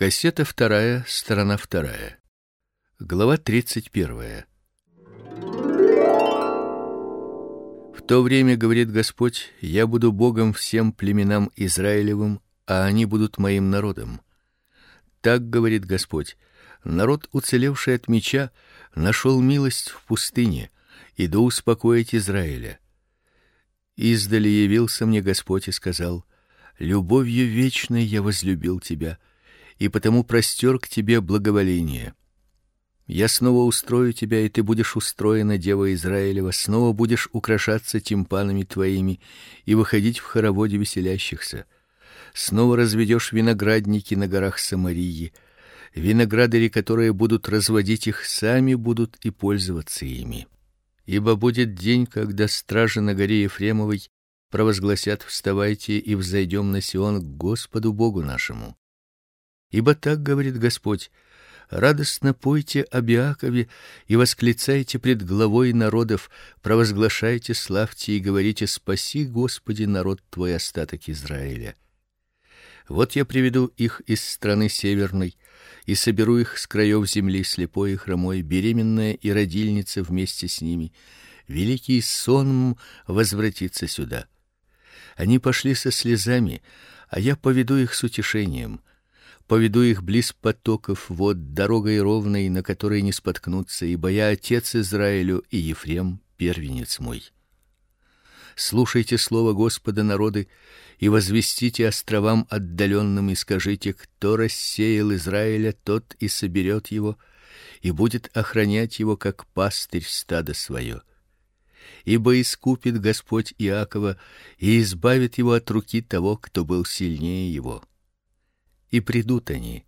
Кассета вторая, сторона вторая. Глава тридцать первая. В то время говорит Господь: я буду Богом всем племенам Израилевым, а они будут моим народом. Так говорит Господь: народ, уцелевший от меча, нашел милость в пустыне, и да успокоить Израиля. Издали явился мне Господь и сказал: любовью вечной я возлюбил тебя и потому простер к тебе благоволение. Я снова устрою тебя, и ты будешь устроена, дева Израилева, снова будешь украшаться тимпанами твоими и выходить в хороводе веселящихся. Снова разведешь виноградники на горах Самарии, виноградари, которые будут разводить их, сами будут и пользоваться ими. Ибо будет день, когда стражи на горе Ефремовой провозгласят: "Вставайте и взойдем на Сион к Господу Богу нашему". Ибо так говорит Господь: радостно пойте об Иакове и восклицайте пред главой народов, провозглашайте, славьте и говорите: спаси, Господи, народ твой остаток Израиля. Вот я приведу их из страны северной и соберу их с краев земли слепой и хромой, беременная и родильница вместе с ними. Великий сон возвратится сюда. Они пошли со слезами, а я поведу их с утешением поведу их близ потоков вод, дорогой ровной, на которой не споткнутся, ибо я отец Израилю и Ефрем первенец мой. Слушайте слово Господа народы и возвестите островам отдаленным и скажите: кто рассеял Израиля, тот и соберет его и будет охранять его как пастырь стада свое. Ибо искупит Господь Иакова и избавит его от руки того, кто был сильнее его и придут они,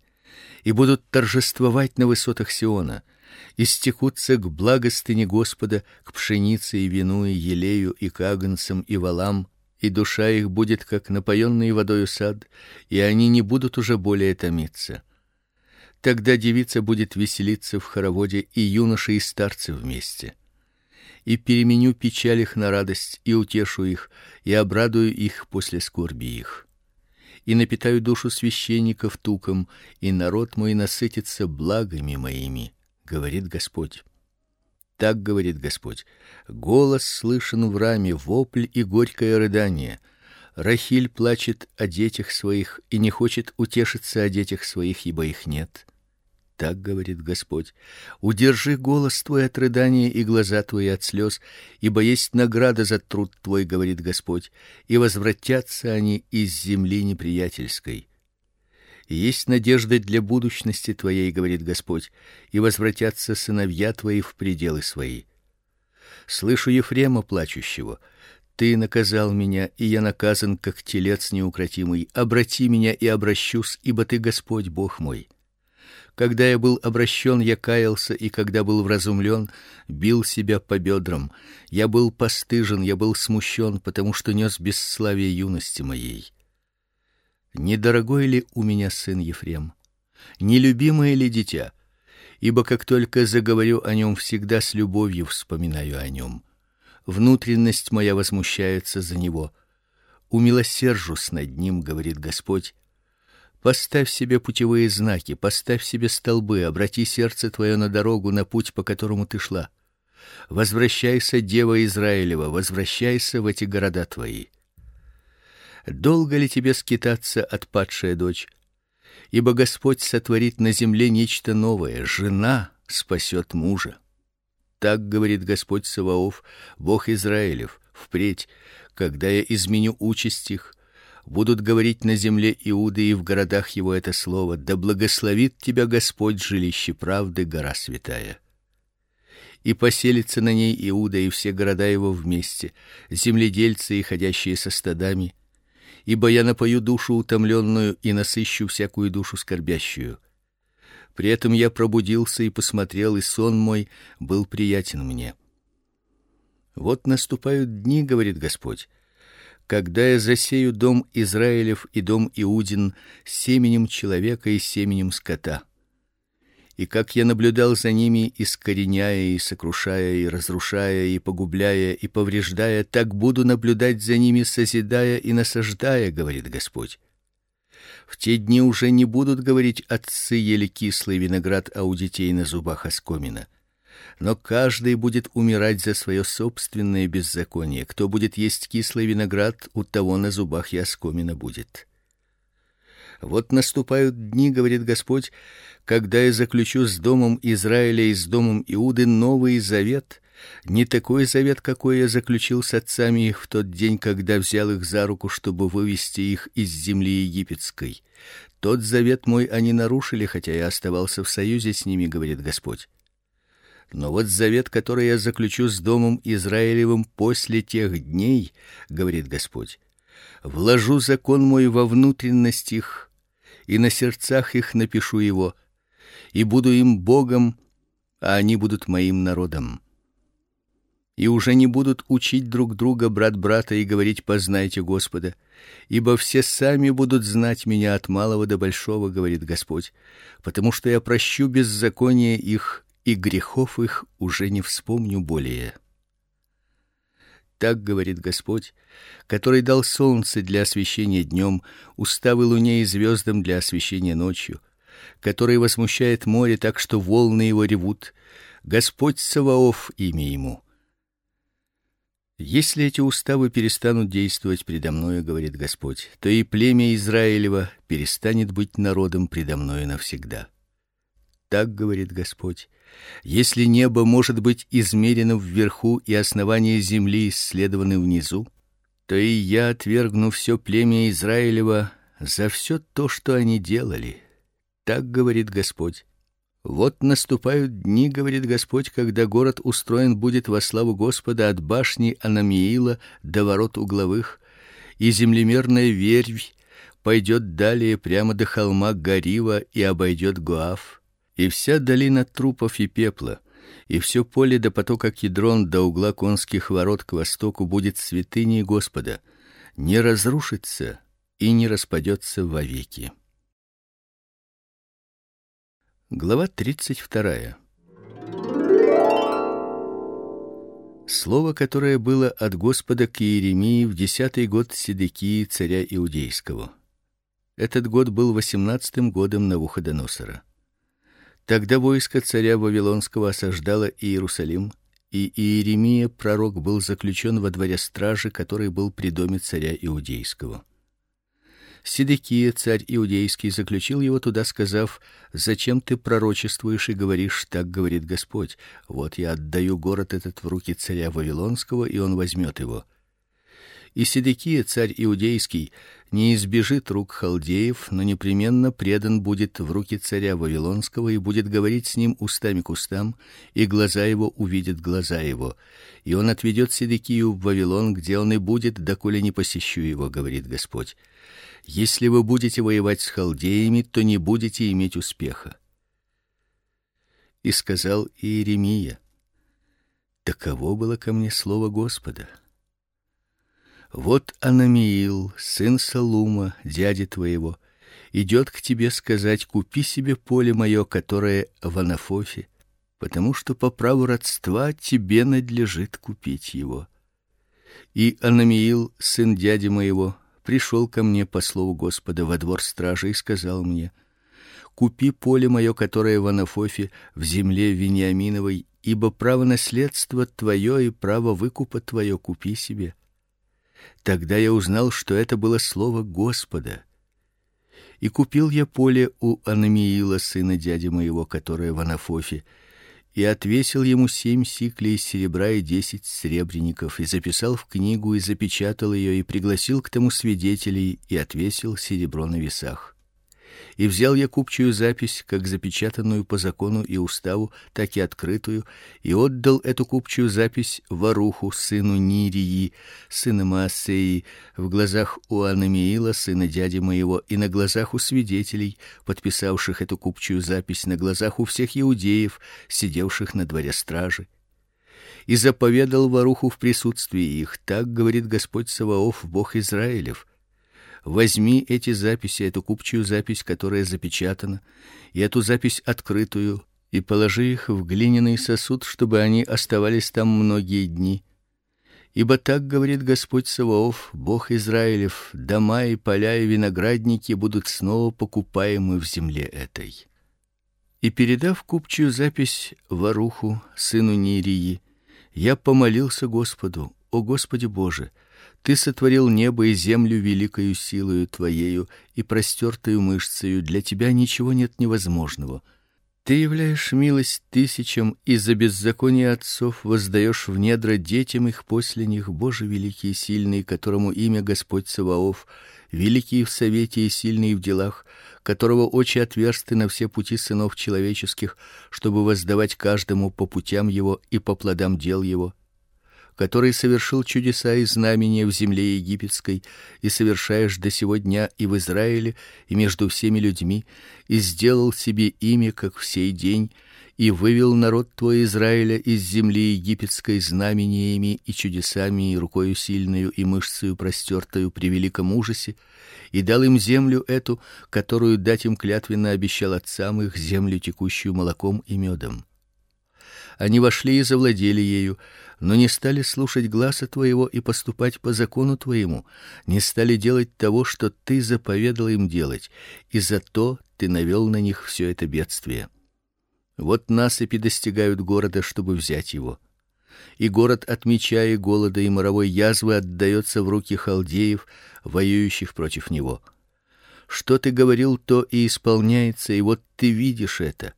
и будут торжествовать на высотах Сиона, и стекутся к благостыне Господа, к пшенице и вину и елею и к агнцам и волам, и душа их будет как напоенный водою сад, и они не будут уже более томиться. Тогда девица будет веселиться в хороводе, и юноши и старцы вместе. И переменю печаль их на радость, и утешу их, и обрадую их после скорби их и напитаю душу священников туком, и народ мой насытится благами моими, говорит Господь. Так говорит Господь. Голос слышен в раме, вопль и горькое рыдание. Рахиль плачет о детях своих и не хочет утешиться о детях своих, ибо их нет так говорит Господь: удержи голос твой от рыдания и глаза твои от слез, ибо есть награда за труд твой, говорит Господь, и возвратятся они из земли неприятельской. Есть надежда для будущности твоей, говорит Господь, и возвратятся сыновья твои в пределы свои. Слышу Ефрема плачущего: ты наказал меня, и я наказан как телец неукротимый. Обрати меня и обращусь, ибо ты Господь Бог мой. Когда я был обращен, я каялся, и когда был вразумлен, бил себя по бедрам. Я был постыжен, я был смущен, потому что нес бесславие юности моей. Недорогой ли у меня сын Ефрем? Нелюбимое ли дитя? Ибо как только заговорю о нем, всегда с любовью вспоминаю о нем. Внутренность моя возмущается за него. Умилосержусь над ним, говорит Господь Поставь себе путевые знаки, поставь себе столбы, обрати сердце твое на дорогу, на путь, по которому ты шла. Возвращайся, дева Израилева, возвращайся в эти города твои. Долго ли тебе скитаться, отпадшая дочь? Ибо Господь сотворит на земле нечто новое, жена спасет мужа. Так говорит Господь Саваоф, Бог Израилев: впредь, когда я изменю участь их, будут говорить на земле Иуды и в городах его это слово: да благословит тебя Господь жилище правды, гора святая. И поселится на ней Иуда и все города его вместе, земледельцы и ходящие со стадами, ибо я напою душу утомленную и насыщу всякую душу скорбящую. При этом я пробудился и посмотрел, и сон мой был приятен мне. Вот наступают дни, говорит Господь, когда я засею дом Израилев и дом Иудин семенем человека и семенем скота. И как я наблюдал за ними, искореняя и сокрушая и разрушая и погубляя и повреждая, так буду наблюдать за ними, созидая и насаждая, говорит Господь. В те дни уже не будут говорить отцы ели кислый виноград, а у детей на зубах оскомина. Но каждый будет умирать за свое собственное беззаконие. Кто будет есть кислый виноград, у того на зубах и оскомина будет. Вот наступают дни, говорит Господь, когда я заключу с домом Израиля и с домом Иуды новый завет, не такой завет, какой я заключил с отцами их в тот день, когда взял их за руку, чтобы вывести их из земли египетской. Тот завет мой они нарушили, хотя я оставался в союзе с ними, говорит Господь. Но вот завет, который я заключу с домом Израилевым после тех дней, говорит Господь, вложу закон мой во внутренность их, и на сердцах их напишу его, и буду им Богом, а они будут моим народом. И уже не будут учить друг друга брат брата и говорить: "Познайте Господа", ибо все сами будут знать меня от малого до большого, говорит Господь, потому что я прощу беззаконие их и грехов их уже не вспомню более. Так говорит Господь, который дал солнце для освещения днем, уставы луне и звездам для освещения ночью, который возмущает море так, что волны его ревут. Господь Саваоф имя ему. Если эти уставы перестанут действовать предо мною, говорит Господь, то и племя Израилево перестанет быть народом предо мною навсегда. Так говорит Господь. Если небо может быть измерено вверху и основания земли исследованы внизу, то и я отвергну все племя Израилево за все то, что они делали. Так говорит Господь. Вот наступают дни, говорит Господь, когда город устроен будет во славу Господа от башни Анамиила до ворот угловых, и землемерная вервь пойдет далее прямо до холма Гарива и обойдет Гоав, и вся долина трупов и пепла, и все поле до потока Кедрон до угла конских ворот к востоку будет святыней Господа, не разрушится и не распадется вовеки. Глава 32. Слово, которое было от Господа к Иеремии в десятый год Седекии царя иудейского. Этот год был восемнадцатым годом Навуходоносора. Тогда войско царя вавилонского осаждало Иерусалим, и Иеремия пророк был заключен во дворе стражи, который был при доме царя иудейского. Седекия, царь иудейский, заключил его туда, сказав: "Зачем ты пророчествуешь и говоришь: так говорит Господь: вот я отдаю город этот в руки царя вавилонского, и он возьмет его". И Седекия, царь иудейский, не избежит рук халдеев, но непременно предан будет в руки царя вавилонского и будет говорить с ним устами к устам, и глаза его увидят глаза его. И он отведет Седекию в Вавилон, где он и будет, доколе не посещу его, говорит Господь. Если вы будете воевать с халдеями, то не будете иметь успеха. И сказал Иеремия: Таково было ко мне слово Господа. Вот Анамиил, сын Салума, дяди твоего, идет к тебе сказать: купи себе поле мое, которое в Анафофе, потому что по праву родства тебе надлежит купить его. И Анамиил, сын дяди моего, пришел ко мне по слову Господа во двор стражи и сказал мне: Купи поле мое, которое в Анафофе, в земле Вениаминовой, ибо право наследства твое и право выкупа твое купи себе. Тогда я узнал, что это было слово Господа. И купил я поле у Анамиила, сына дяди моего, которое в Анафофе, и отвесил ему семь сиклей серебра и десять сребреников, и записал в книгу и запечатал ее и пригласил к тому свидетелей и отвесил серебро на весах. И взял я купчую запись, как запечатанную по закону и уставу, так и открытую, и отдал эту купчую запись Варуху сыну Нирии, сына Маасеи, в глазах у Анамиила, сына дяди моего, и на глазах у свидетелей, подписавших эту купчую запись, на глазах у всех иудеев, сидевших на дворе стражи. И заповедал Варуху в присутствии их: так говорит Господь Саваоф, Бог Израилев: Возьми эти записи, эту купчую запись, которая запечатана, и эту запись открытую, и положи их в глиняный сосуд, чтобы они оставались там многие дни. Ибо так говорит Господь Саваоф, Бог Израилев: дома и поля и виноградники будут снова покупаемы в земле этой. И передав купчую запись Варуху, сыну Нирии, я помолился Господу: "О Господи Боже, ты сотворил небо и землю великою силою твоею и простертою мышцею, для тебя ничего нет невозможного. Ты являешь милость тысячам и за беззаконие отцов воздаешь в недра детям их после них, Боже великий и сильный, которому имя Господь Саваоф, великий в совете и сильный в делах, которого очи отверсты на все пути сынов человеческих, чтобы воздавать каждому по путям его и по плодам дел его который совершил чудеса и знамения в земле египетской, и совершаешь до сего дня и в Израиле, и между всеми людьми, и сделал себе имя, как в сей день, и вывел народ твой Израиля из земли египетской знамениями и чудесами и рукою сильную и мышцею простертою при великом ужасе, и дал им землю эту, которую дать им клятвенно обещал отцам их, землю текущую молоком и медом. Они вошли и завладели ею, но не стали слушать гласа твоего и поступать по закону твоему, не стали делать того, что ты заповедал им делать, и за то ты навел на них все это бедствие. Вот насыпи достигают города, чтобы взять его. И город от меча и голода и моровой язвы отдается в руки халдеев, воюющих против него. Что ты говорил, то и исполняется, и вот ты видишь это.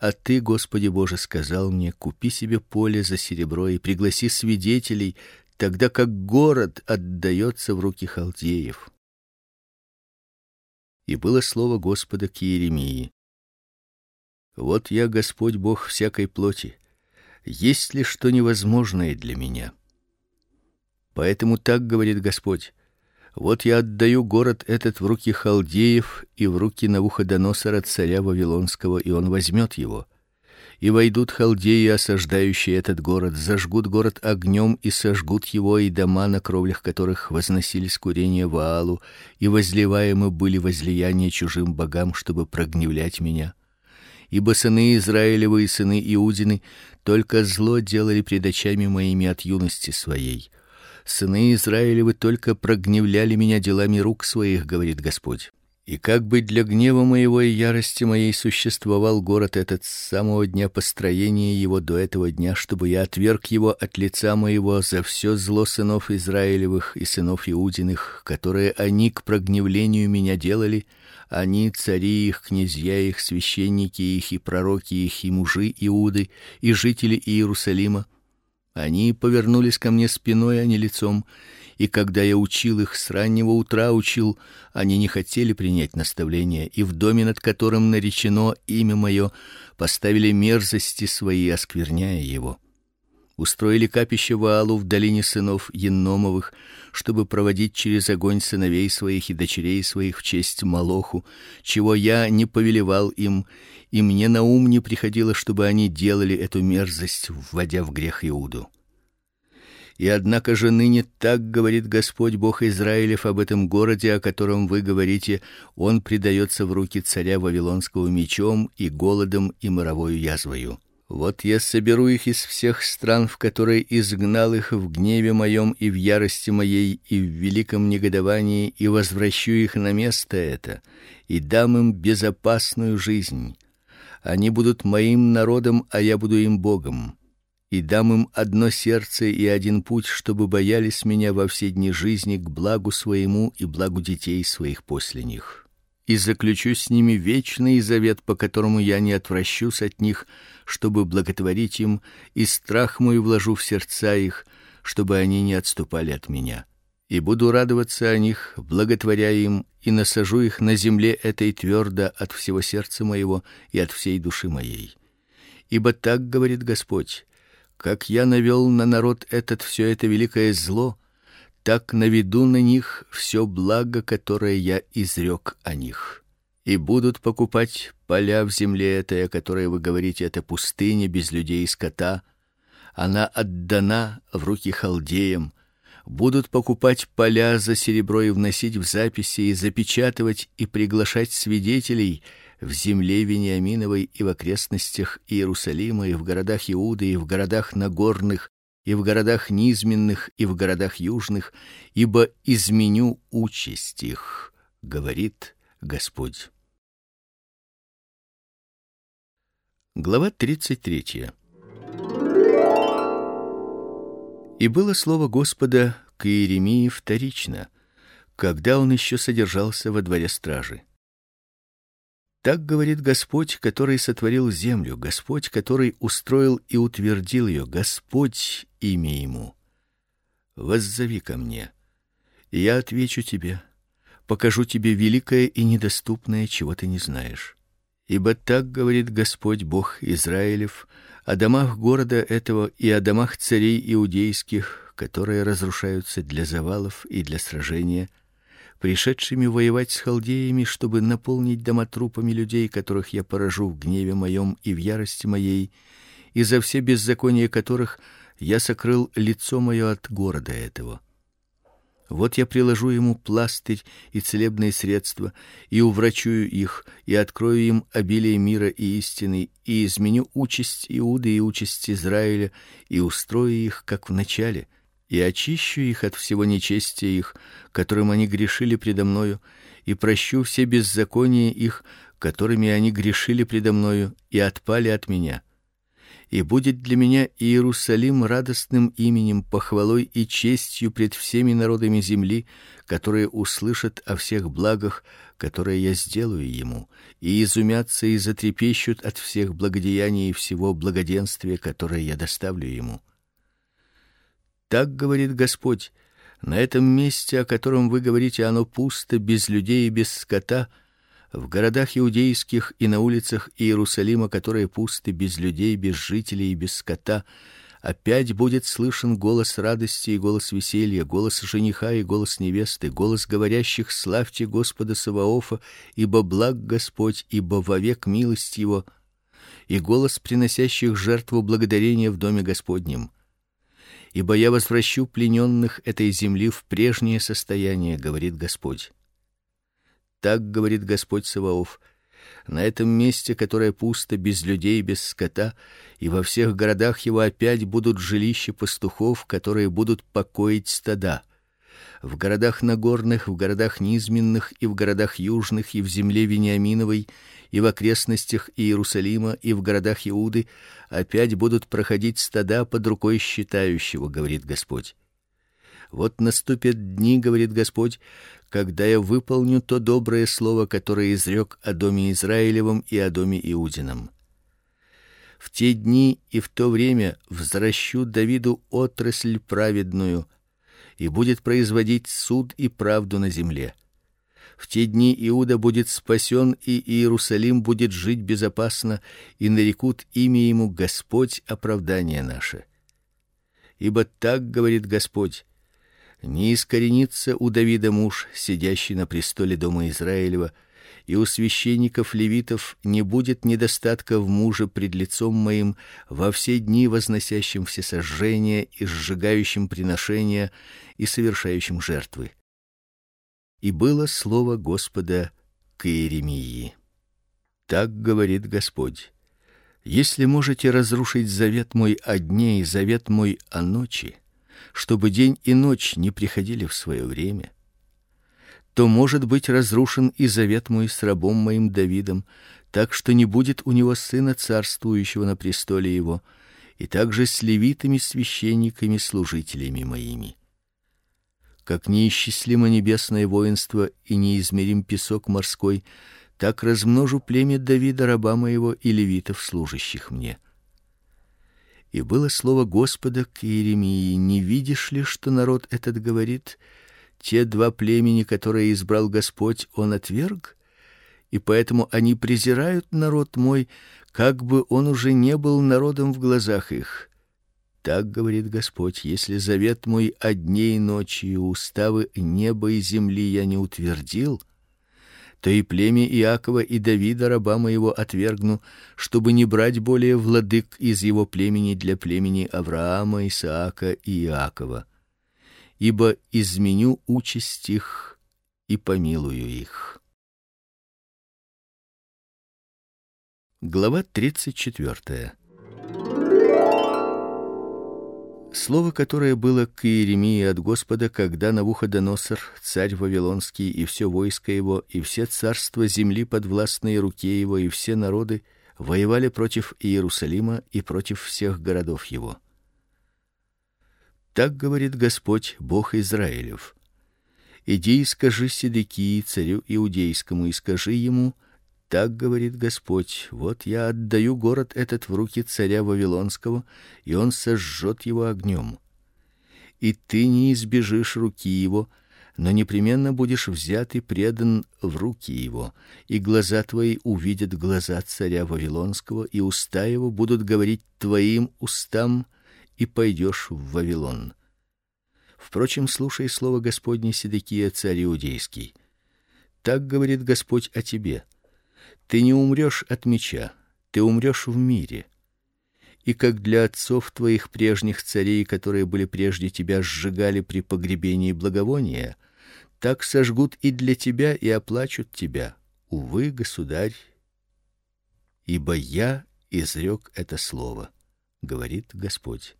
А ты, Господи Боже, сказал мне: купи себе поле за серебро и пригласи свидетелей, тогда как город отдается в руки халдеев. И было слово Господа к Иеремии: Вот я, Господь Бог всякой плоти. Есть ли что невозможное для меня? Поэтому так говорит Господь: вот я отдаю город этот в руки халдеев и в руки Навуходоносора царя вавилонского, и он возьмет его. И войдут халдеи, осаждающие этот город, зажгут город огнем и сожгут его и дома, на кровлях которых возносились курения Ваалу, и возливаемы были возлияния чужим богам, чтобы прогневлять меня. Ибо сыны Израилевы и сыны Иудины только зло делали пред очами моими от юности своей сыны Израилевы только прогневляли меня делами рук своих, говорит Господь. И как бы для гнева моего и ярости моей существовал город этот с самого дня построения его до этого дня, чтобы я отверг его от лица моего за все зло сынов Израилевых и сынов Иудиных, которые они к прогневлению меня делали, они цари их, князья их, священники их и пророки их и мужи Иуды и жители Иерусалима они повернулись ко мне спиной, а не лицом, и когда я учил их с раннего утра учил, они не хотели принять наставления, и в доме, над которым наречено имя мое, поставили мерзости свои, оскверняя его устроили капище Ваалу в долине сынов Енномовых, чтобы проводить через огонь сыновей своих и дочерей своих в честь Молоху, чего я не повелевал им, и мне на ум не приходило, чтобы они делали эту мерзость, вводя в грех Иуду. И однако же ныне так говорит Господь Бог Израилев об этом городе, о котором вы говорите, он предается в руки царя вавилонского мечом и голодом и моровой язвою. Вот я соберу их из всех стран, в которые изгнал их в гневе моем и в ярости моей и в великом негодовании, и возвращу их на место это, и дам им безопасную жизнь. Они будут моим народом, а я буду им Богом. И дам им одно сердце и один путь, чтобы боялись меня во все дни жизни к благу своему и благу детей своих после них и заключу с ними вечный завет, по которому я не отвращусь от них, чтобы благотворить им, и страх мой вложу в сердца их, чтобы они не отступали от меня. И буду радоваться о них, благотворя им, и насажу их на земле этой твердо от всего сердца моего и от всей души моей. Ибо так говорит Господь: как я навел на народ этот все это великое зло, так наведу на них все благо, которое я изрек о них. И будут покупать поля в земле этой, о которой вы говорите, это пустыня без людей и скота. Она отдана в руки халдеям. Будут покупать поля за серебро и вносить в записи и запечатывать и приглашать свидетелей в земле Вениаминовой и в окрестностях Иерусалима и в городах Иуды и в городах нагорных и в городах низменных, и в городах южных, ибо изменю участь их, говорит Господь. Глава 33. И было слово Господа к Иеремии вторично, когда он еще содержался во дворе стражи. Так говорит Господь, который сотворил землю, Господь, который устроил и утвердил ее, Господь имя ему. Воззови ко мне, и я отвечу тебе, покажу тебе великое и недоступное, чего ты не знаешь. Ибо так говорит Господь Бог Израилев о домах города этого и о домах царей иудейских, которые разрушаются для завалов и для сражения, пришедшими воевать с халдеями, чтобы наполнить дома трупами людей, которых я поражу в гневе моем и в ярости моей, и за все беззакония которых я сокрыл лицо мое от города этого. Вот я приложу ему пластырь и целебные средства, и уврачую их, и открою им обилие мира и истины, и изменю участь Иуды и участь Израиля, и устрою их как в начале — и очищу их от всего нечестия их, которым они грешили предо мною, и прощу все беззакония их, которыми они грешили предо мною и отпали от меня. И будет для меня Иерусалим радостным именем, похвалой и честью пред всеми народами земли, которые услышат о всех благах, которые я сделаю ему, и изумятся и затрепещут от всех благодеяний и всего благоденствия, которое я доставлю ему так говорит Господь: на этом месте, о котором вы говорите, оно пусто, без людей и без скота, в городах иудейских и на улицах Иерусалима, которые пусты, без людей, без жителей и без скота, опять будет слышен голос радости и голос веселья, голос жениха и голос невесты, голос говорящих: славьте Господа Саваофа, ибо благ Господь, ибо вовек милость его, и голос приносящих жертву благодарения в доме Господнем ибо я возвращу плененных этой земли в прежнее состояние, говорит Господь. Так говорит Господь Саваоф: на этом месте, которое пусто, без людей, без скота, и во всех городах его опять будут жилища пастухов, которые будут покоить стада в городах нагорных, в городах низменных и в городах южных и в земле Вениаминовой и в окрестностях Иерусалима и в городах Иуды опять будут проходить стада под рукой считающего, говорит Господь. Вот наступят дни, говорит Господь, когда я выполню то доброе слово, которое изрек о доме Израилевом и о доме Иудином. В те дни и в то время взращу Давиду отрасль праведную, и будет производить суд и правду на земле. В те дни Иуда будет спасен, и Иерусалим будет жить безопасно, и нарекут имя ему Господь оправдание наше. Ибо так говорит Господь: не искоренится у Давида муж, сидящий на престоле дома Израилева, и у священников левитов не будет недостатка в муже пред лицом моим во все дни возносящим все сожжения и сжигающим приношения и совершающим жертвы. И было слово Господа к Иеремии. Так говорит Господь: если можете разрушить завет мой о дне и завет мой о ночи, чтобы день и ночь не приходили в свое время, то может быть разрушен и завет мой с рабом моим Давидом, так что не будет у него сына царствующего на престоле его, и также с левитами священниками служителями моими. Как неисчислимо небесное воинство и неизмерим песок морской, так размножу племя Давида раба моего и левитов служащих мне. И было слово Господа к Иеремии: не видишь ли, что народ этот говорит: те два племени, которые избрал Господь, он отверг, и поэтому они презирают народ мой, как бы он уже не был народом в глазах их. Так говорит Господь: если завет мой о дне ночи и уставы неба и земли я не утвердил, то и племя Иакова и Давида раба моего отвергну, чтобы не брать более владык из его племени для племени Авраама, Исаака и Иакова ибо изменю участь их и помилую их. Глава 34. Слово, которое было к Иеремии от Господа, когда Навуходоносор, царь вавилонский, и все войско его, и все царства земли подвластные руке его, и все народы воевали против Иерусалима и против всех городов его. Так говорит Господь, Бог Израилев: Иди и скажи Седекии царю иудейскому и скажи ему: так говорит Господь: вот я отдаю город этот в руки царя вавилонского, и он сожжет его огнем. И ты не избежишь руки его, но непременно будешь взят и предан в руки его, и глаза твои увидят глаза царя вавилонского, и уста его будут говорить твоим устам, и пойдешь в Вавилон. Впрочем, слушай слово Господне Седекия царь иудейский. Так говорит Господь о тебе: ты не умрешь от меча, ты умрешь в мире. И как для отцов твоих прежних царей, которые были прежде тебя сжигали при погребении благовония, так сожгут и для тебя и оплачут тебя. Увы, государь, ибо я изрек это слово, говорит Господь.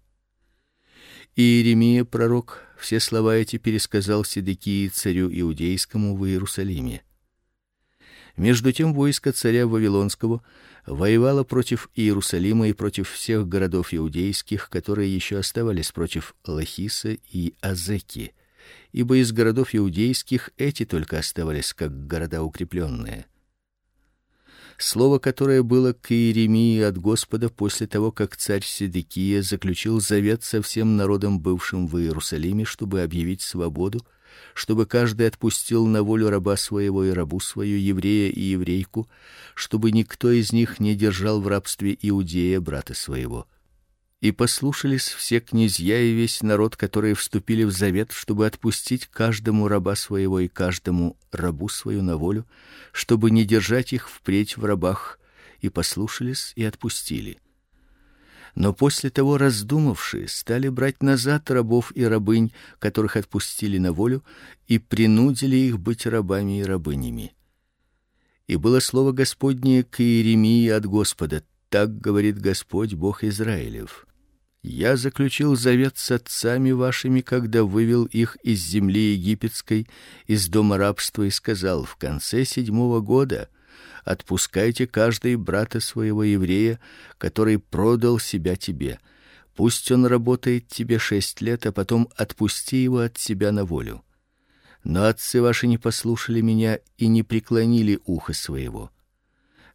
И Иеремия пророк все слова эти пересказал Седекии царю иудейскому в Иерусалиме. Между тем войско царя вавилонского воевало против Иерусалима и против всех городов иудейских, которые еще оставались против Лахиса и Азеки, ибо из городов иудейских эти только оставались как города укрепленные. Слово, которое было к Иеремии от Господа после того, как царь Седекия заключил завет со всем народом, бывшим в Иерусалиме, чтобы объявить свободу чтобы каждый отпустил на волю раба своего и рабу свою, еврея и еврейку, чтобы никто из них не держал в рабстве иудея брата своего. И послушались все князья и весь народ, которые вступили в завет, чтобы отпустить каждому раба своего и каждому рабу свою на волю, чтобы не держать их впредь в рабах, и послушались и отпустили но после того раздумавшие стали брать назад рабов и рабынь, которых отпустили на волю, и принудили их быть рабами и рабынями. И было слово Господне к Иеремии от Господа: так говорит Господь Бог Израилев: Я заключил завет с отцами вашими, когда вывел их из земли египетской, из дома рабства и сказал: в конце седьмого года отпускайте каждый брата своего еврея, который продал себя тебе. Пусть он работает тебе шесть лет, а потом отпусти его от себя на волю. Но отцы ваши не послушали меня и не преклонили ухо своего.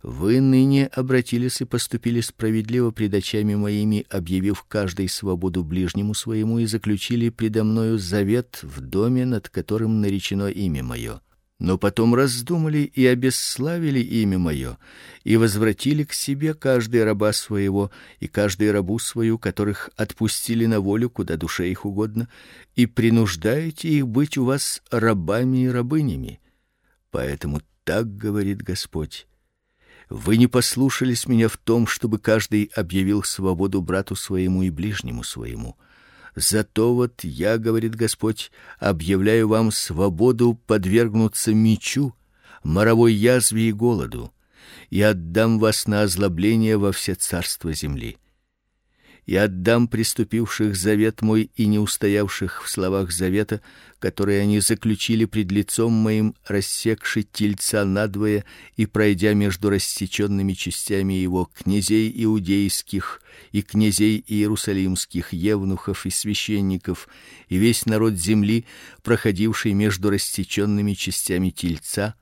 Вы ныне обратились и поступили справедливо пред очами моими, объявив каждый свободу ближнему своему и заключили предо мною завет в доме, над которым наречено имя мое но потом раздумали и обесславили имя мое и возвратили к себе каждый раба своего и каждый рабу свою, которых отпустили на волю куда душе их угодно, и принуждаете их быть у вас рабами и рабынями. Поэтому так говорит Господь: вы не послушались меня в том, чтобы каждый объявил свободу брату своему и ближнему своему. Зато вот я, говорит Господь, объявляю вам свободу подвергнуться мечу, моровой язве и голоду, и отдам вас на озлобление во все царства земли и отдам приступивших завет мой и не устоявших в словах завета, которые они заключили пред лицом моим, рассекши тельца надвое и пройдя между рассеченными частями его князей иудейских и князей иерусалимских, евнухов и священников, и весь народ земли, проходивший между рассеченными частями тельца,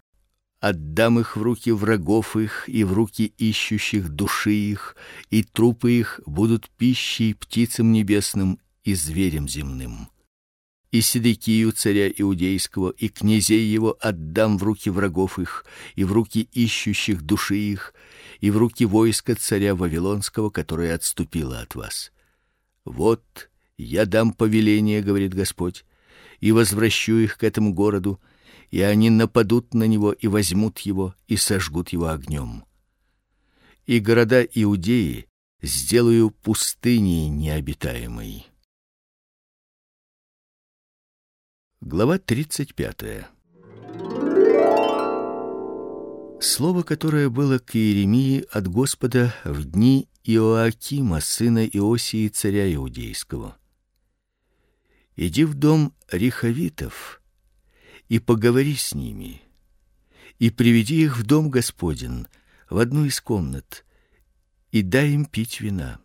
отдам их в руки врагов их и в руки ищущих души их, и трупы их будут пищей птицам небесным и зверям земным. И Седекию царя иудейского и князей его отдам в руки врагов их и в руки ищущих души их и в руки войска царя вавилонского, которое отступило от вас. Вот я дам повеление, говорит Господь, и возвращу их к этому городу и они нападут на него и возьмут его и сожгут его огнем. И города Иудеи сделаю пустыней необитаемой. Глава тридцать пятая. Слово, которое было к Иеремии от Господа в дни Иоакима, сына Иосии царя иудейского. Иди в дом Риховитов и поговори с ними, и приведи их в дом Господен, в одну из комнат, и дай им пить вина.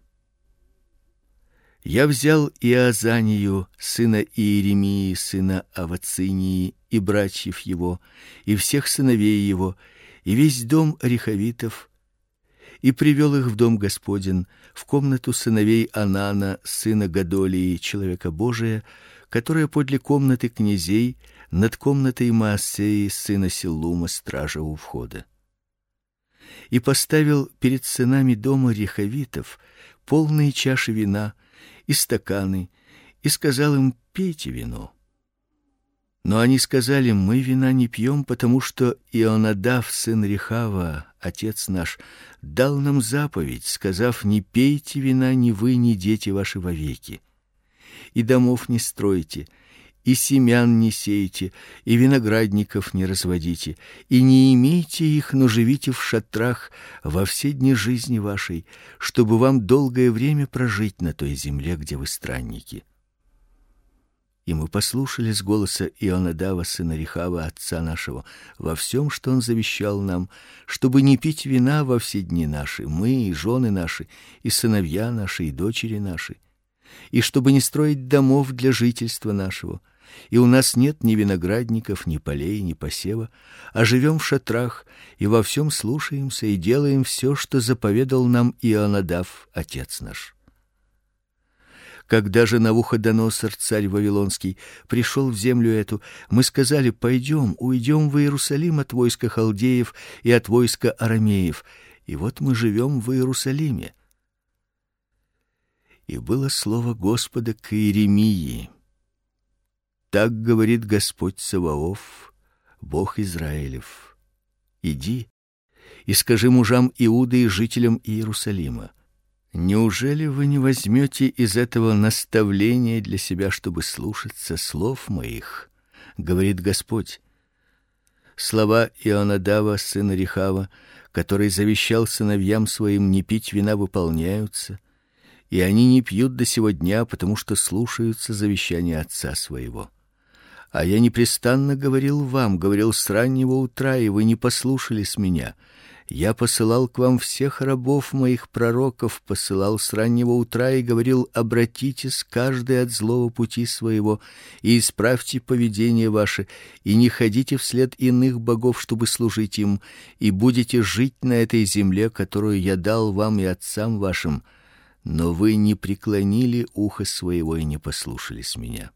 Я взял Иозанию, сына Иеремии, сына Авацинии, и братьев его, и всех сыновей его, и весь дом Риховитов, и привел их в дом Господен, в комнату сыновей Анана, сына Гадолии, человека Божия, которая подле комнаты князей, над комнатой Маасеи, сына Силума, стража у входа. И поставил перед сынами дома Риховитов полные чаши вина, и стаканы, и сказал им: "Пейте вино". Но они сказали: "Мы вина не пьем, потому что Ионадав сын Рехава, отец наш, дал нам заповедь, сказав: не пейте вина ни вы, ни дети ваши вовеки. И домов не стройте, и семян не сейте, и виноградников не разводите, и не имейте их, но живите в шатрах во все дни жизни вашей, чтобы вам долгое время прожить на той земле, где вы странники. И мы послушали с голоса Ионадава сына Рехава отца нашего во всем, что он завещал нам, чтобы не пить вина во все дни наши, мы и жены наши, и сыновья наши, и дочери наши, и чтобы не строить домов для жительства нашего, и у нас нет ни виноградников, ни полей, ни посева, а живем в шатрах и во всем слушаемся и делаем все, что заповедал нам Ионадав, отец наш. Когда же Навуходоносор, царь вавилонский, пришел в землю эту, мы сказали: пойдем, уйдем в Иерусалим от войска халдеев и от войска арамеев. И вот мы живем в Иерусалиме. И было слово Господа к Иеремии так говорит Господь Саваоф, Бог Израилев. Иди и скажи мужам Иуды и жителям Иерусалима: Неужели вы не возьмете из этого наставления для себя, чтобы слушаться слов моих? говорит Господь. Слова Ионадава сына Рехава, который завещал сыновьям своим не пить вина, выполняются, и они не пьют до сего дня, потому что слушаются завещания отца своего. А я непрестанно говорил вам, говорил с раннего утра, и вы не послушались меня. Я посылал к вам всех рабов моих пророков, посылал с раннего утра и говорил: обратитесь каждый от злого пути своего и исправьте поведение ваше, и не ходите вслед иных богов, чтобы служить им, и будете жить на этой земле, которую я дал вам и отцам вашим. Но вы не преклонили ухо своего и не послушались меня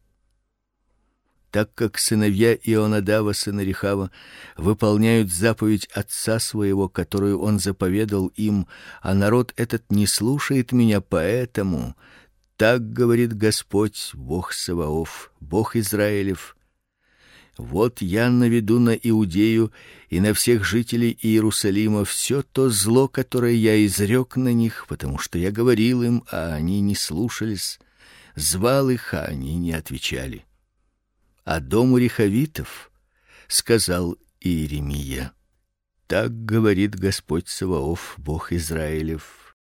так как сыновья Ионадава сына Рехава выполняют заповедь отца своего, которую он заповедал им, а народ этот не слушает меня, поэтому так говорит Господь, Бог Саваоф, Бог Израилев: вот я наведу на Иудею и на всех жителей Иерусалима все то зло, которое я изрек на них, потому что я говорил им, а они не слушались, звал их, а они не отвечали а дому Рехавитов сказал Иеремия: Так говорит Господь Саваоф, Бог Израилев: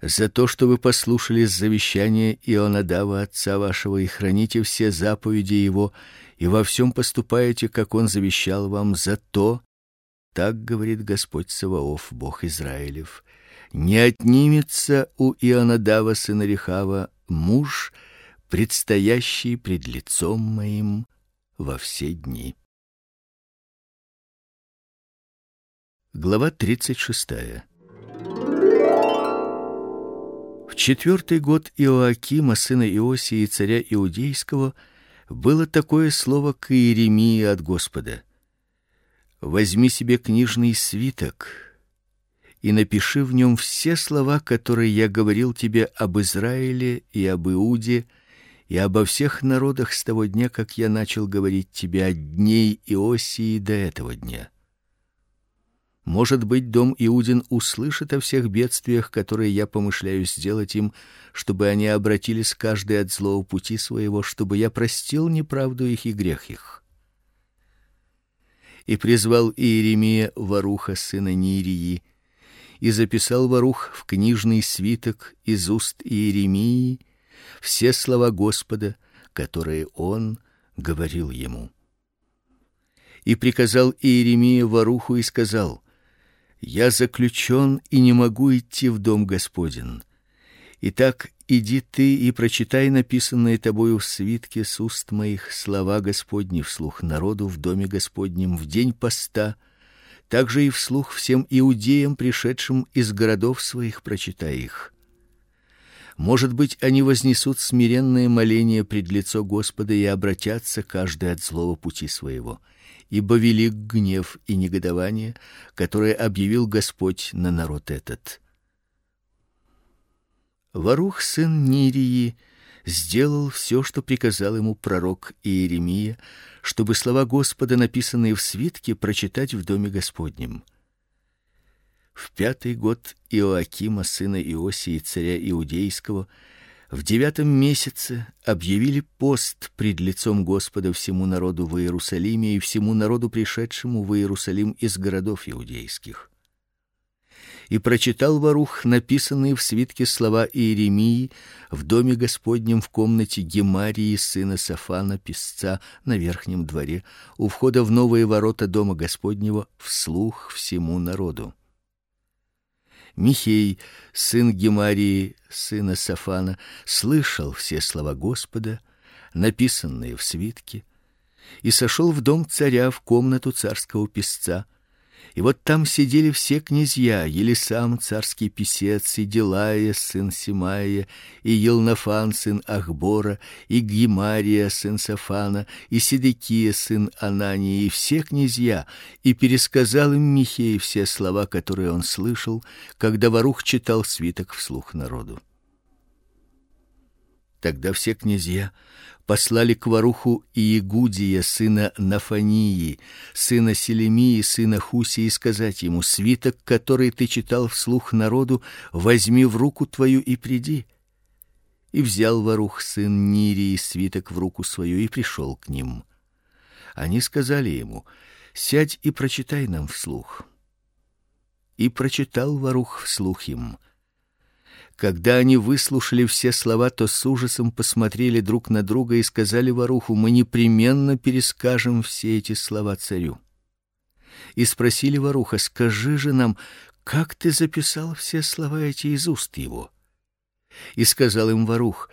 за то, что вы послушали завещание Ионадава отца вашего и храните все заповеди его и во всем поступаете, как он завещал вам, за то, так говорит Господь Саваоф, Бог Израилев: не отнимется у Ионадава сына Рехава муж, предстоящий пред лицом моим во все дни. Глава 36. В четвертый год Иоакима сына Иосии царя иудейского было такое слово к Иеремии от Господа: Возьми себе книжный свиток и напиши в нем все слова, которые я говорил тебе об Израиле и об Иуде и обо всех народах с того дня, как я начал говорить тебе о дней Иосии до этого дня. Может быть, дом Иудин услышит о всех бедствиях, которые я помышляю сделать им, чтобы они обратились каждый от злого пути своего, чтобы я простил неправду их и грех их. И призвал Иеремия Варуха сына Нирии, и записал Варух в книжный свиток из уст Иеремии все слова Господа, которые он говорил ему. И приказал Иеремия воруху и сказал: Я заключен и не могу идти в дом Господень. Итак, иди ты и прочитай написанные тобою в свитке с уст моих слова Господни вслух народу в доме Господнем в день поста, также и вслух всем иудеям, пришедшим из городов своих, прочитай их. Может быть, они вознесут смиренное моление пред лицо Господа и обратятся каждый от злого пути своего, ибо велик гнев и негодование, которое объявил Господь на народ этот. Варух сын Нирии сделал все, что приказал ему пророк Иеремия, чтобы слова Господа, написанные в свитке, прочитать в доме Господнем. В пятый год Иоакима сына Иосии царя иудейского в девятом месяце объявили пост пред лицом Господа всему народу в Иерусалиме и всему народу пришедшему в Иерусалим из городов иудейских. И прочитал Варух написанные в свитке слова Иеремии в доме Господнем в комнате Гемарии сына Сафана писца на верхнем дворе у входа в новые ворота дома Господнего вслух всему народу. Михей, сын Гемарии, сына Сафана, слышал все слова Господа, написанные в свитке, и сошел в дом царя в комнату царского писца и вот там сидели все князья: Елисам царский писец, и Делая сын Симая, и Елнафан сын Ахбора, и Гимария сын Сафана, и Седекия сын Анании, и все князья, и пересказал им Михей все слова, которые он слышал, когда Варух читал свиток вслух народу. Тогда все князья послали к Варуху Иегудия сына Нафании, сына Селемии, сына Хусии, сказать ему: свиток, который ты читал вслух народу, возьми в руку твою и приди. И взял Варух сын Нирии свиток в руку свою и пришел к ним. Они сказали ему: сядь и прочитай нам вслух. И прочитал Варух вслух им. Когда они выслушали все слова, то с ужасом посмотрели друг на друга и сказали Варуху: "Мы непременно перескажем все эти слова царю". И спросили Варуха: "Скажи же нам, как ты записал все слова эти из уст его?" И сказал им Варух: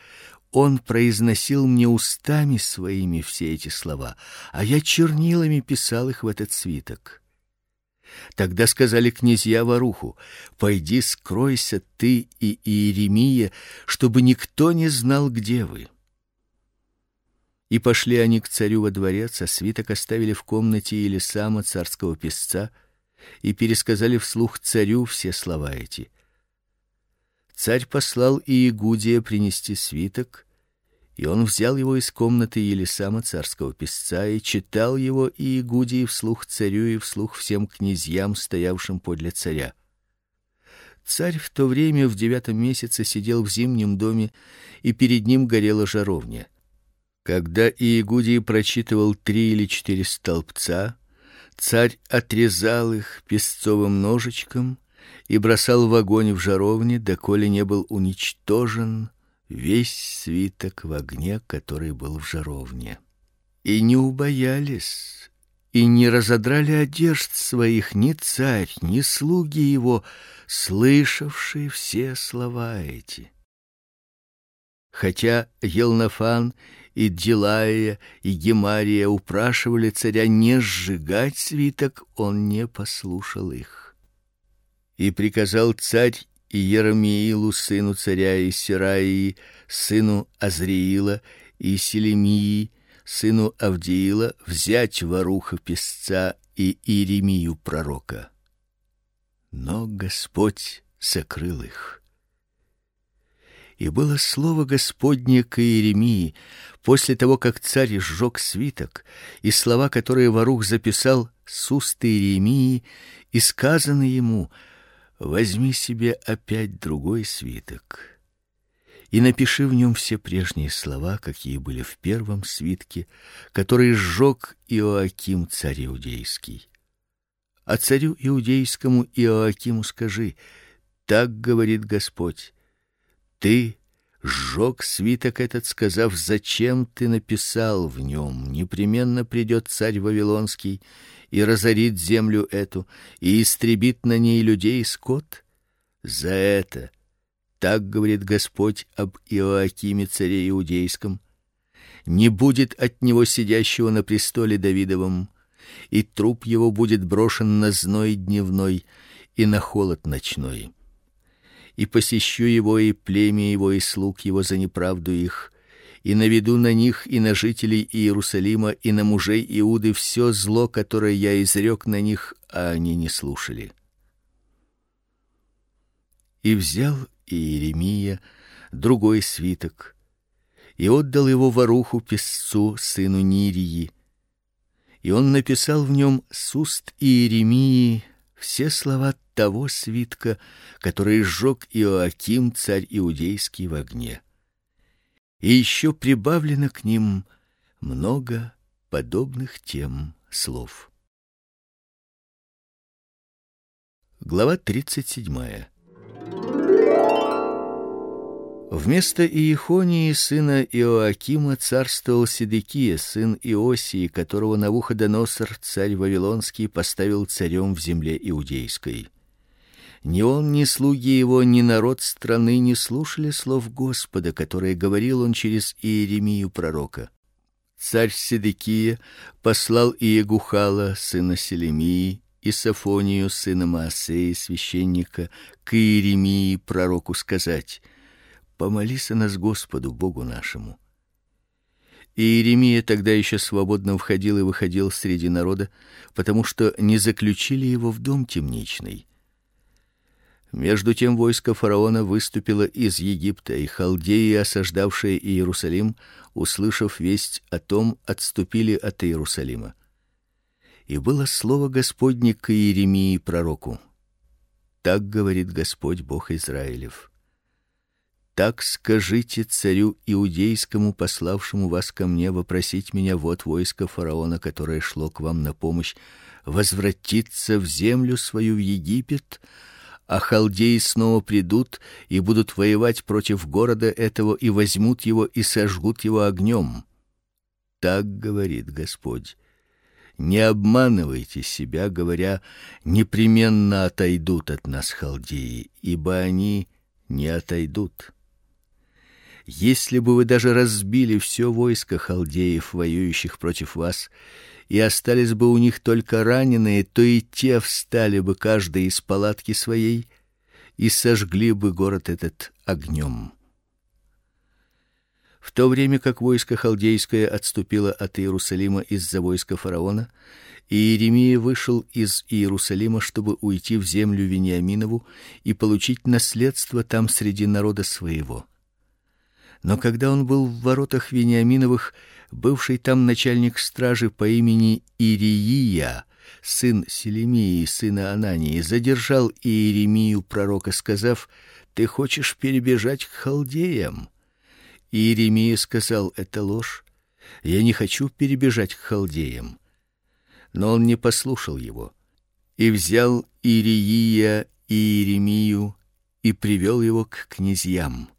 "Он произносил мне устами своими все эти слова, а я чернилами писал их в этот свиток". Тогда сказали князья Варуху: "Пойди, скройся ты и Иеремия, чтобы никто не знал, где вы". И пошли они к царю во дворец, а свиток оставили в комнате или сама царского писца и пересказали вслух царю все слова эти. Царь послал Иегудия принести свиток, и он взял его из комнаты Елисама царского писца и читал его и Игудии вслух царю и вслух всем князьям, стоявшим подле царя. Царь в то время в девятом месяце сидел в зимнем доме, и перед ним горела жаровня. Когда Иегудий прочитывал три или четыре столбца, царь отрезал их песцовым ножичком и бросал в огонь в жаровне, доколе не был уничтожен весь свиток в огне, который был в жаровне. И не убоялись, и не разодрали одежд своих ни царь, ни слуги его, слышавшие все слова эти. Хотя Елнафан и Дилая и Гемария упрашивали царя не сжигать свиток, он не послушал их. И приказал царь и Еремиилу сыну царя и Сираии, сыну Азриила, и Селемии, сыну Авдиила, взять воруха писца и Иеремию пророка. Но Господь сокрыл их. И было слово Господне к Иеремии после того, как царь сжег свиток, и слова, которые Варух записал с уст Иеремии, и сказано ему: возьми себе опять другой свиток и напиши в нем все прежние слова, какие были в первом свитке, который сжег Иоаким царь иудейский. А царю иудейскому Иоакиму скажи: так говорит Господь: ты сжег свиток этот, сказав: "Зачем ты написал в нем? Непременно придет царь вавилонский и разорит землю эту и истребит на ней людей и скот". За это так говорит Господь об Иоакиме царе иудейском: не будет от него сидящего на престоле Давидовом, и труп его будет брошен на зной дневной и на холод ночной. И посещу его и племя его и слуг его за неправду их, и наведу на них и на жителей Иерусалима и на мужей Иуды все зло, которое я изрек на них, а они не слушали. И взял Иеремия другой свиток и отдал его воруху писцу сыну Нирии. И он написал в нем с уст Иеремии все слова того свитка, который сжег Иоаким царь иудейский в огне. И еще прибавлено к ним много подобных тем слов. Глава тридцать седьмая. Вместо Иехонии сына Иоакима царствовал Седекия, сын Иосии, которого Навуходоносор, царь вавилонский, поставил царем в земле иудейской. Ни он, ни слуги его, ни народ страны не слушали слов Господа, которые говорил он через Иеремию пророка. Царь Седекия послал Иегухала, сына Селемии, и Сафонию, сына Маасея, священника, к Иеремии пророку сказать: помолись о нас Господу Богу нашему. Иеремия тогда еще свободно входил и выходил среди народа, потому что не заключили его в дом темничный. Между тем войско фараона выступило из Египта, и халдеи, осаждавшие Иерусалим, услышав весть о том, отступили от Иерусалима. И было слово Господне к Иеремии пророку: Так говорит Господь Бог Израилев: так скажите царю иудейскому, пославшему вас ко мне вопросить меня: вот войско фараона, которое шло к вам на помощь, возвратиться в землю свою в Египет, а халдеи снова придут и будут воевать против города этого и возьмут его и сожгут его огнем. Так говорит Господь. Не обманывайте себя, говоря: непременно отойдут от нас халдеи, ибо они не отойдут. Если бы вы даже разбили все войско халдеев, воюющих против вас, и остались бы у них только раненые, то и те встали бы каждый из палатки своей и сожгли бы город этот огнем. В то время как войско халдейское отступило от Иерусалима из-за войска фараона, Иеремия вышел из Иерусалима, чтобы уйти в землю Вениаминову и получить наследство там среди народа своего. Но когда он был в воротах Вениаминовых, бывший там начальник стражи по имени Ириия, сын Селемии, сына Анании, задержал Иеремию пророка, сказав: "Ты хочешь перебежать к халдеям?" Иеремия сказал: "Это ложь. Я не хочу перебежать к халдеям". Но он не послушал его и взял Ириия и Иеремию и привел его к князьям.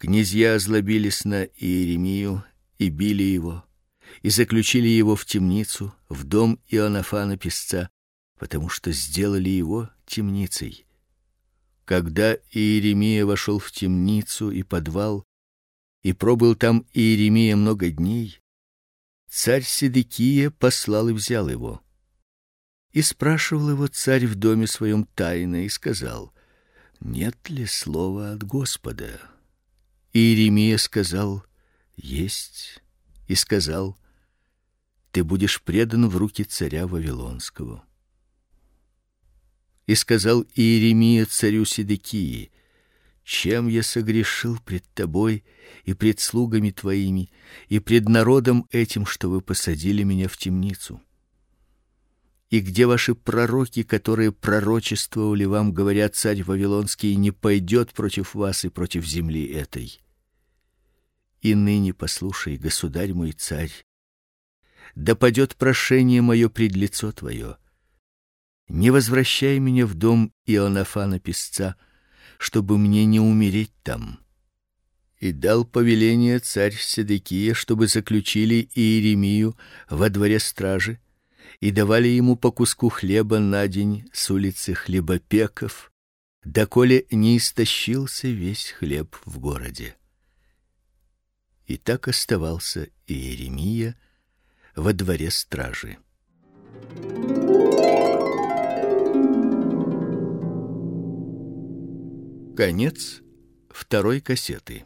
Князья озлобились на Иеремию и били его, и заключили его в темницу, в дом Иоаннафана писца, потому что сделали его темницей. Когда Иеремия вошел в темницу и подвал, и пробыл там Иеремия много дней, царь Седекия послал и взял его. И спрашивал его царь в доме своем тайно и сказал: "Нет ли слова от Господа?" Иеремия сказал: "Есть", и сказал: "Ты будешь предан в руки царя вавилонского". И сказал Иеремия царю Седекии: "Чем я согрешил пред тобой и пред слугами твоими и пред народом этим, что вы посадили меня в темницу?" И где ваши пророки, которые пророчествовали вам, говорят, царь вавилонский не пойдет против вас и против земли этой? И ныне послушай, государь мой царь, да падет прошение мое пред лицо твое. Не возвращай меня в дом Ионафана писца, чтобы мне не умереть там. и дал повеление царь Седекия, чтобы заключили Иеремию во дворе стражи и давали ему по куску хлеба на день с улицы хлебопеков, доколе не истощился весь хлеб в городе. И так оставался Иеремия во дворе стражи. Конец второй кассеты.